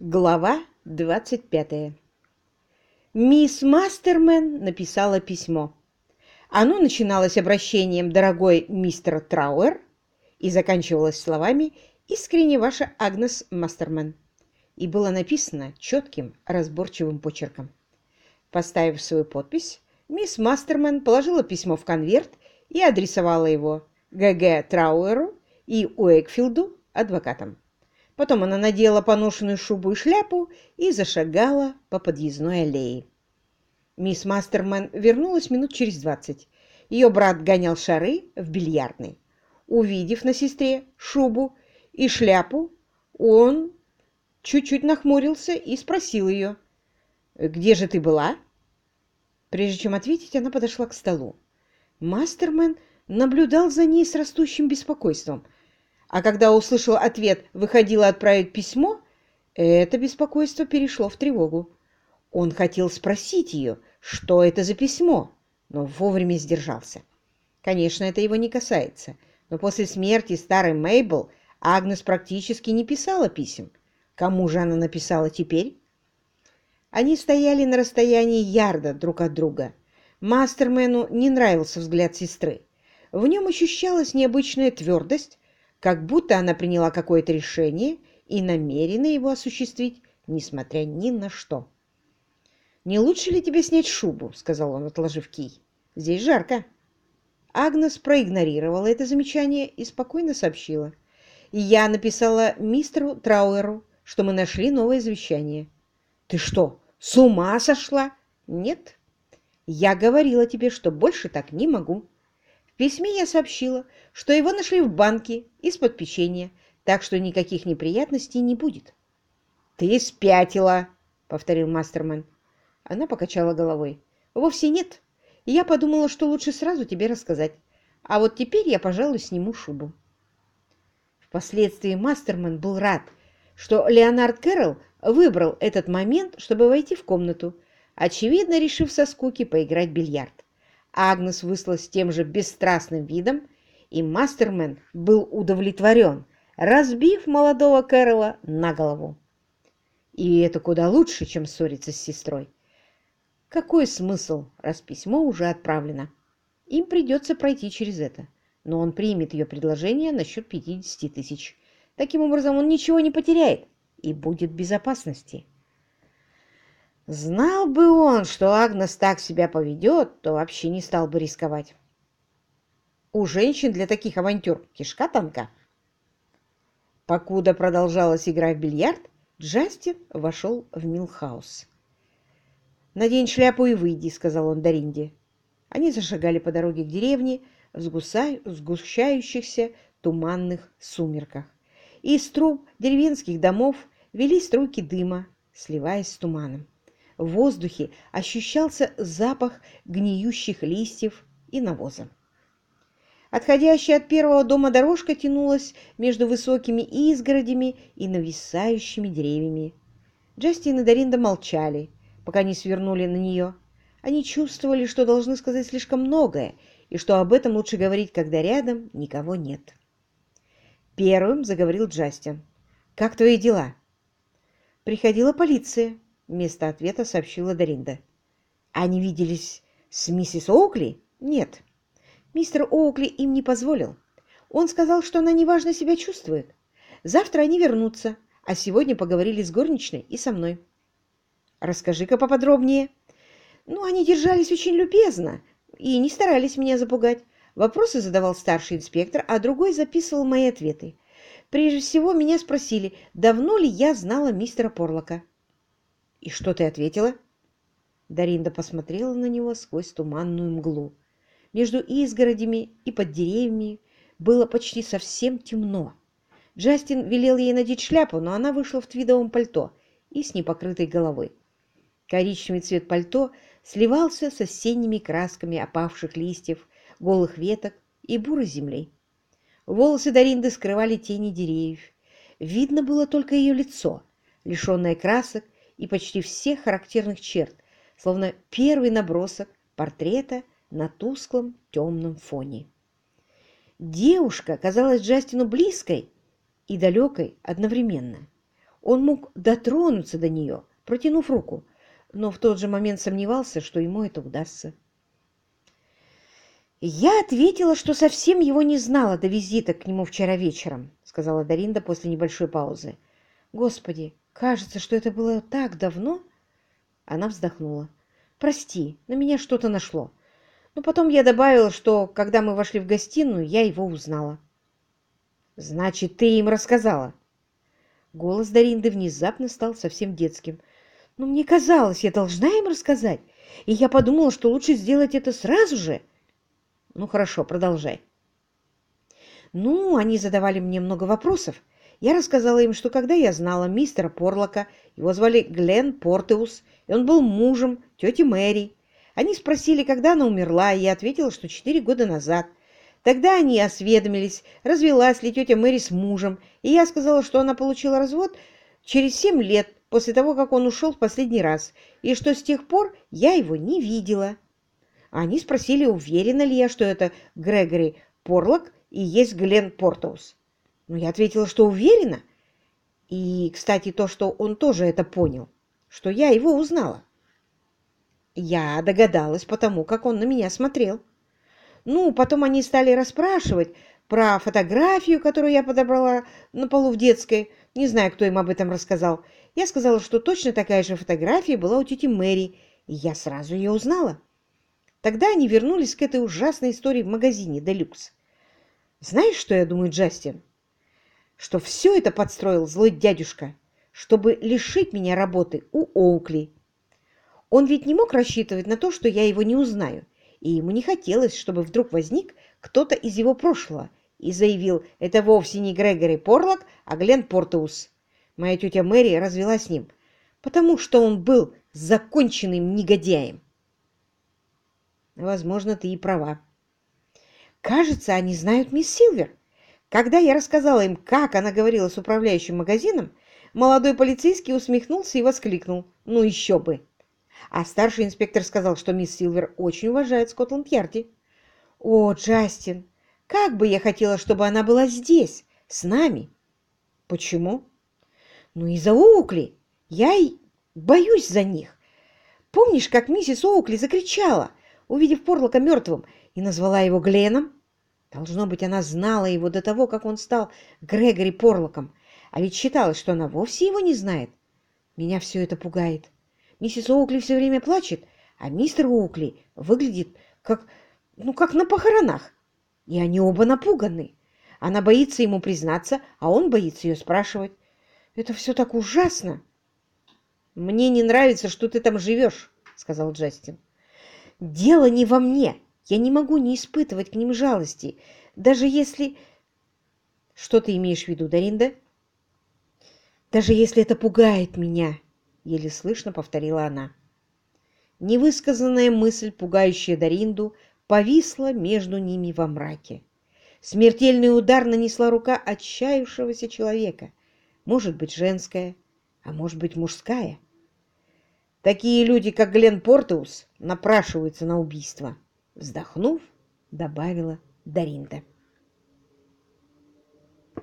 Глава 25. Мисс Мастермен написала письмо. Оно начиналось обращением «Дорогой мистер Трауэр» и заканчивалось словами «Искренне ваша Агнес Мастермен» и было написано четким, разборчивым почерком. Поставив свою подпись, мисс Мастермен положила письмо в конверт и адресовала его Г.Г. Трауэру и Уэкфилду, адвокатам. Потом она надела поношенную шубу и шляпу и зашагала по подъездной аллее. Мисс Мастерман вернулась минут через двадцать. Ее брат гонял шары в бильярдной. Увидев на сестре шубу и шляпу, он чуть-чуть нахмурился и спросил ее, «Где же ты была?» Прежде чем ответить, она подошла к столу. Мастермен наблюдал за ней с растущим беспокойством – а когда услышал ответ «выходила отправить письмо», это беспокойство перешло в тревогу. Он хотел спросить ее, что это за письмо, но вовремя сдержался. Конечно, это его не касается, но после смерти старой Мейбл Агнес практически не писала писем. Кому же она написала теперь? Они стояли на расстоянии ярда друг от друга. Мастермену не нравился взгляд сестры. В нем ощущалась необычная твердость, как будто она приняла какое-то решение и намерена его осуществить, несмотря ни на что. «Не лучше ли тебе снять шубу?» — сказал он, отложив кий. «Здесь жарко». Агнес проигнорировала это замечание и спокойно сообщила. «Я написала мистеру Трауэру, что мы нашли новое завещание». «Ты что, с ума сошла?» «Нет. Я говорила тебе, что больше так не могу». В письме я сообщила, что его нашли в банке из-под печенья, так что никаких неприятностей не будет. «Ты спятила!» — повторил Мастерман. Она покачала головой. «Вовсе нет. Я подумала, что лучше сразу тебе рассказать. А вот теперь я, пожалуй, сниму шубу». Впоследствии Мастерман был рад, что Леонард Кэрролл выбрал этот момент, чтобы войти в комнату, очевидно, решив со скуки поиграть в бильярд. Агнес вышла с тем же бесстрастным видом, и Мастермен был удовлетворен, разбив молодого Кэрола на голову. И это куда лучше, чем ссориться с сестрой. Какой смысл, раз письмо уже отправлено? Им придется пройти через это, но он примет ее предложение насчет 50 тысяч. Таким образом, он ничего не потеряет и будет в безопасности. Знал бы он, что Агнес так себя поведет, то вообще не стал бы рисковать. У женщин для таких авантюр кишка тонка. Покуда продолжалась игра в бильярд, Джастин вошел в Милхаус. «Надень шляпу и выйди», — сказал он Даринде. Они зашагали по дороге к деревне в сгущающихся туманных сумерках. Из труб деревенских домов вели струйки дыма, сливаясь с туманом. В воздухе ощущался запах гниющих листьев и навоза. Отходящая от первого дома дорожка тянулась между высокими изгородями и нависающими деревьями. Джастин и Даринда молчали, пока не свернули на нее. Они чувствовали, что должны сказать слишком многое, и что об этом лучше говорить, когда рядом никого нет. Первым заговорил Джастин. «Как твои дела?» «Приходила полиция», Вместо ответа сообщила Даринда. «Они виделись с миссис Оукли?» «Нет. Мистер Оукли им не позволил. Он сказал, что она неважно себя чувствует. Завтра они вернутся, а сегодня поговорили с горничной и со мной». «Расскажи-ка поподробнее». «Ну, они держались очень любезно и не старались меня запугать. Вопросы задавал старший инспектор, а другой записывал мои ответы. Прежде всего, меня спросили, давно ли я знала мистера Порлока. «И что ты ответила?» Даринда посмотрела на него сквозь туманную мглу. Между изгородями и под деревьями было почти совсем темно. Джастин велел ей надеть шляпу, но она вышла в твидовом пальто и с непокрытой головой. Коричневый цвет пальто сливался с осенними красками опавших листьев, голых веток и бурой земли. Волосы Даринды скрывали тени деревьев. Видно было только ее лицо, лишенное красок и почти всех характерных черт, словно первый набросок портрета на тусклом темном фоне. Девушка казалась Джастину близкой и далекой одновременно. Он мог дотронуться до нее, протянув руку, но в тот же момент сомневался, что ему это удастся. «Я ответила, что совсем его не знала до визита к нему вчера вечером», — сказала Даринда после небольшой паузы. «Господи, кажется, что это было так давно». Она вздохнула. «Прости, на меня что-то нашло. Но потом я добавила, что, когда мы вошли в гостиную, я его узнала». «Значит, ты им рассказала?» Голос Даринды внезапно стал совсем детским. «Но мне казалось, я должна им рассказать, и я подумала, что лучше сделать это сразу же». Ну, хорошо, продолжай. Ну, они задавали мне много вопросов. Я рассказала им, что когда я знала мистера Порлока, его звали Глен Портеус, и он был мужем тети Мэри. Они спросили, когда она умерла, и я ответила, что четыре года назад. Тогда они осведомились, развелась ли тетя Мэри с мужем, и я сказала, что она получила развод через семь лет после того, как он ушел в последний раз, и что с тех пор я его не видела. Они спросили, уверена ли я, что это Грегори Порлок и есть Глен Портоус. Но я ответила, что уверена. И, кстати, то, что он тоже это понял, что я его узнала. Я догадалась потому, как он на меня смотрел. Ну, потом они стали расспрашивать про фотографию, которую я подобрала на полу в детской. Не знаю, кто им об этом рассказал. Я сказала, что точно такая же фотография была у тети Мэри, и я сразу ее узнала. Тогда они вернулись к этой ужасной истории в магазине «Делюкс». Знаешь, что я думаю, Джастин? Что все это подстроил злой дядюшка, чтобы лишить меня работы у Оукли. Он ведь не мог рассчитывать на то, что я его не узнаю, и ему не хотелось, чтобы вдруг возник кто-то из его прошлого и заявил, это вовсе не Грегори Порлок, а Глен Портеус. Моя тетя Мэри развела с ним, потому что он был законченным негодяем. Возможно, ты и права. Кажется, они знают мисс Силвер. Когда я рассказала им, как она говорила с управляющим магазином, молодой полицейский усмехнулся и воскликнул. Ну еще бы! А старший инспектор сказал, что мисс Силвер очень уважает Скотланд-Ярди. О, Джастин, как бы я хотела, чтобы она была здесь, с нами. Почему? Ну, из-за Оукли. Я и боюсь за них. Помнишь, как миссис Оукли закричала – увидев Порлока мертвым, и назвала его Гленом? Должно быть, она знала его до того, как он стал Грегори Порлоком, а ведь считалось, что она вовсе его не знает. Меня все это пугает. Миссис Оукли все время плачет, а мистер Оукли выглядит как, ну, как на похоронах. И они оба напуганы. Она боится ему признаться, а он боится ее спрашивать. Это все так ужасно. «Мне не нравится, что ты там живешь», — сказал Джастин. Дело не во мне. Я не могу не испытывать к ним жалости, даже если... Что ты имеешь в виду, Даринда? Даже если это пугает меня, еле слышно повторила она. Невысказанная мысль, пугающая Даринду, повисла между ними во мраке. Смертельный удар нанесла рука отчаявшегося человека, может быть, женская, а может быть, мужская. Такие люди, как Глен Портеус, напрашиваются на убийство. Вздохнув, добавила Даринда.